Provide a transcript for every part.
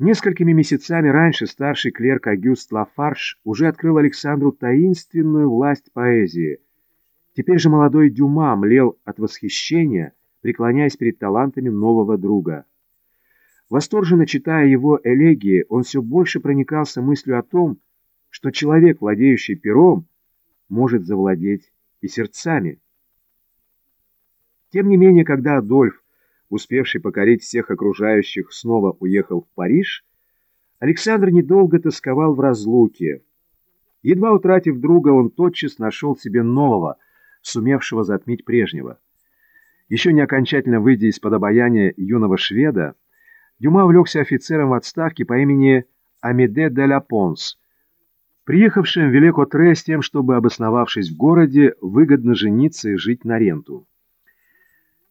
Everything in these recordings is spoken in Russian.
Несколькими месяцами раньше старший клерк Агюст Лафарш уже открыл Александру таинственную власть поэзии. Теперь же молодой Дюма млел от восхищения, преклоняясь перед талантами нового друга. Восторженно читая его элегии, он все больше проникался мыслью о том, что человек, владеющий пером, может завладеть и сердцами. Тем не менее, когда Адольф, успевший покорить всех окружающих, снова уехал в Париж, Александр недолго тосковал в разлуке. Едва утратив друга, он тотчас нашел себе нового, сумевшего затмить прежнего. Еще не окончательно выйдя из-под обаяния юного шведа, Дюма увлекся офицером в отставке по имени Амеде де ла Понс, приехавшим в Великотре с тем, чтобы, обосновавшись в городе, выгодно жениться и жить на ренту.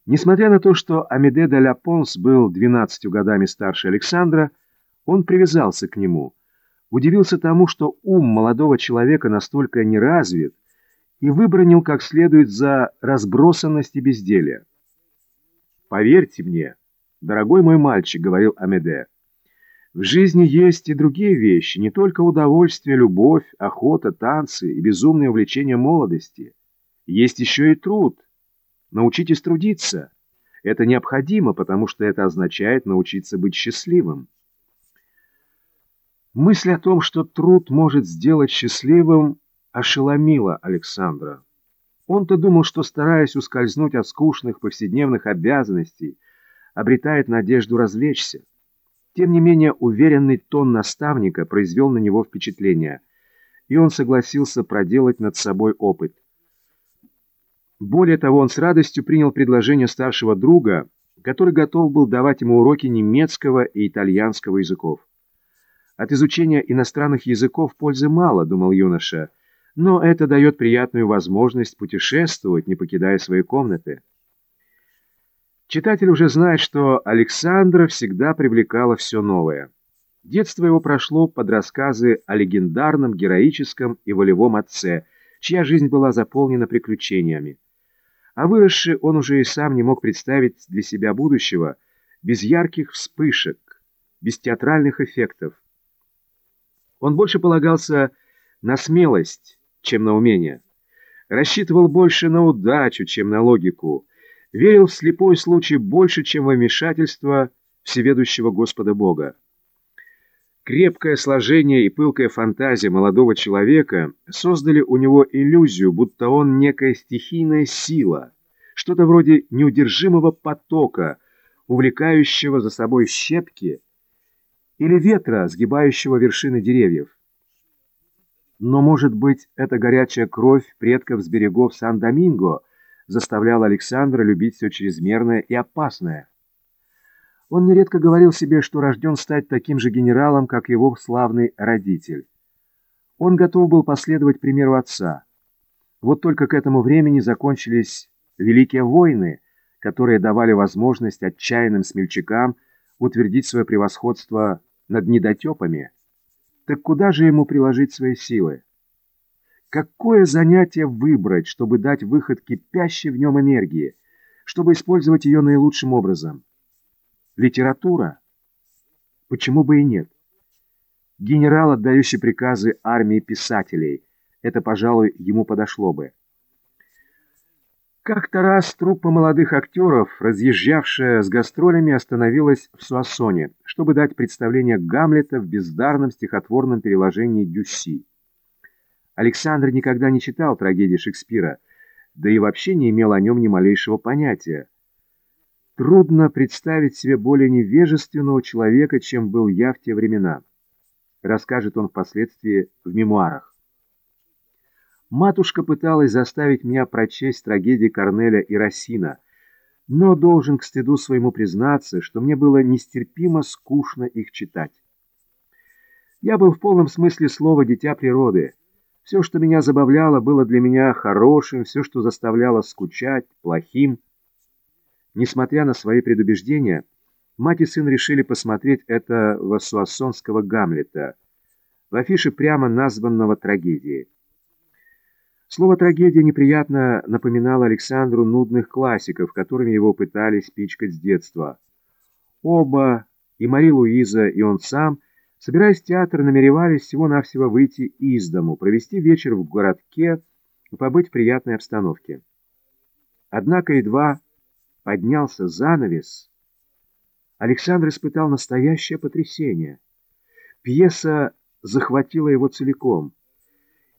Несмотря на то, что Амеде де ла Понс был 12 годами старше Александра, он привязался к нему, удивился тому, что ум молодого человека настолько неразвит, и выбронил как следует за разбросанность и безделие. «Поверьте мне», «Дорогой мой мальчик», — говорил Амеде, — «в жизни есть и другие вещи, не только удовольствие, любовь, охота, танцы и безумное увлечение молодости. Есть еще и труд. Научитесь трудиться. Это необходимо, потому что это означает научиться быть счастливым». Мысль о том, что труд может сделать счастливым, ошеломила Александра. Он-то думал, что, стараясь ускользнуть от скучных повседневных обязанностей, обретает надежду развлечься. Тем не менее, уверенный тон наставника произвел на него впечатление, и он согласился проделать над собой опыт. Более того, он с радостью принял предложение старшего друга, который готов был давать ему уроки немецкого и итальянского языков. От изучения иностранных языков пользы мало, думал юноша, но это дает приятную возможность путешествовать, не покидая своей комнаты. Читатель уже знает, что Александра всегда привлекало все новое. Детство его прошло под рассказы о легендарном, героическом и волевом отце, чья жизнь была заполнена приключениями. А выросший он уже и сам не мог представить для себя будущего без ярких вспышек, без театральных эффектов. Он больше полагался на смелость, чем на умение. Рассчитывал больше на удачу, чем на логику, верил в слепой случай больше, чем во вмешательство всеведущего Господа Бога. Крепкое сложение и пылкая фантазия молодого человека создали у него иллюзию, будто он некая стихийная сила, что-то вроде неудержимого потока, увлекающего за собой щепки или ветра, сгибающего вершины деревьев. Но, может быть, это горячая кровь предков с берегов Сан-Доминго – заставлял Александра любить все чрезмерное и опасное. Он нередко говорил себе, что рожден стать таким же генералом, как его славный родитель. Он готов был последовать примеру отца. Вот только к этому времени закончились великие войны, которые давали возможность отчаянным смельчакам утвердить свое превосходство над недотепами. Так куда же ему приложить свои силы? Какое занятие выбрать, чтобы дать выход кипящей в нем энергии, чтобы использовать ее наилучшим образом? Литература? Почему бы и нет? Генерал, отдающий приказы армии писателей. Это, пожалуй, ему подошло бы. Как-то раз труппа молодых актеров, разъезжавшая с гастролями, остановилась в Суассоне, чтобы дать представление Гамлета в бездарном стихотворном переложении Дюсси. Александр никогда не читал трагедии Шекспира, да и вообще не имел о нем ни малейшего понятия. Трудно представить себе более невежественного человека, чем был я в те времена, расскажет он впоследствии в мемуарах. Матушка пыталась заставить меня прочесть трагедии Корнеля и Рассина, но должен к стыду своему признаться, что мне было нестерпимо скучно их читать. Я был в полном смысле слова дитя природы, все, что меня забавляло, было для меня хорошим, все, что заставляло скучать, плохим. Несмотря на свои предубеждения, мать и сын решили посмотреть это вассуассонского Гамлета, в афише прямо названного трагедией. Слово «трагедия» неприятно напоминало Александру нудных классиков, которыми его пытались пичкать с детства. Оба И Мари Луиза, и он сам, собираясь в театр, намеревались всего-навсего выйти из дому, провести вечер в городке и побыть в приятной обстановке. Однако едва поднялся занавес, Александр испытал настоящее потрясение. Пьеса захватила его целиком.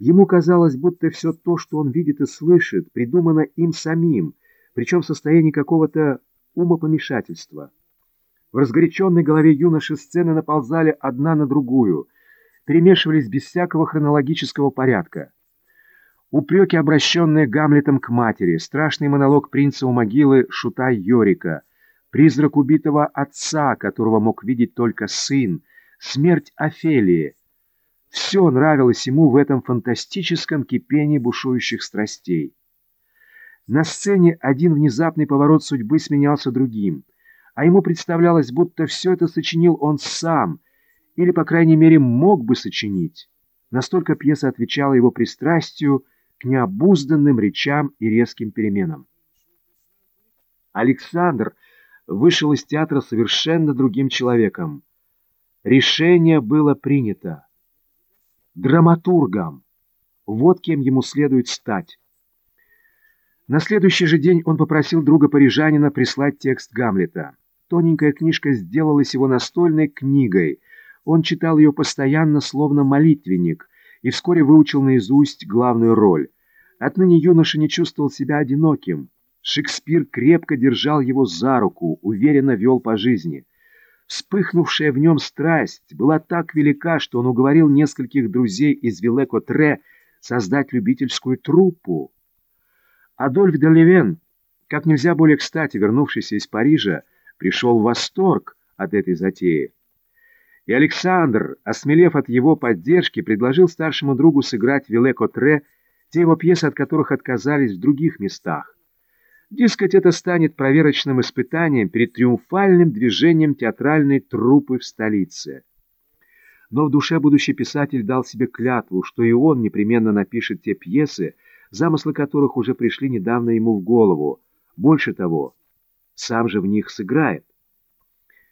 Ему казалось, будто все то, что он видит и слышит, придумано им самим, причем в состоянии какого-то умопомешательства. В разгоряченной голове юноши сцены наползали одна на другую, перемешивались без всякого хронологического порядка. Упреки, обращенные Гамлетом к матери, страшный монолог принца у могилы Шута Йорика, призрак убитого отца, которого мог видеть только сын, смерть Офелии. Все нравилось ему в этом фантастическом кипении бушующих страстей. На сцене один внезапный поворот судьбы сменялся другим, а ему представлялось, будто все это сочинил он сам, или, по крайней мере, мог бы сочинить. Настолько пьеса отвечала его пристрастию к необузданным речам и резким переменам. Александр вышел из театра совершенно другим человеком. Решение было принято. Драматургом. Вот кем ему следует стать. На следующий же день он попросил друга-парижанина прислать текст Гамлета. Тоненькая книжка сделалась его настольной книгой. Он читал ее постоянно, словно молитвенник, и вскоре выучил наизусть главную роль. Отныне юноша не чувствовал себя одиноким. Шекспир крепко держал его за руку, уверенно вел по жизни. Вспыхнувшая в нем страсть была так велика, что он уговорил нескольких друзей из Вилеко-Тре создать любительскую труппу. Адольф де Левен, как нельзя более кстати вернувшийся из Парижа, пришел в восторг от этой затеи. И Александр, осмелев от его поддержки, предложил старшему другу сыграть Вилеко-Тре те его пьесы, от которых отказались в других местах. Дескать, это станет проверочным испытанием перед триумфальным движением театральной труппы в столице. Но в душе будущий писатель дал себе клятву, что и он непременно напишет те пьесы, замыслы которых уже пришли недавно ему в голову. Больше того, сам же в них сыграет.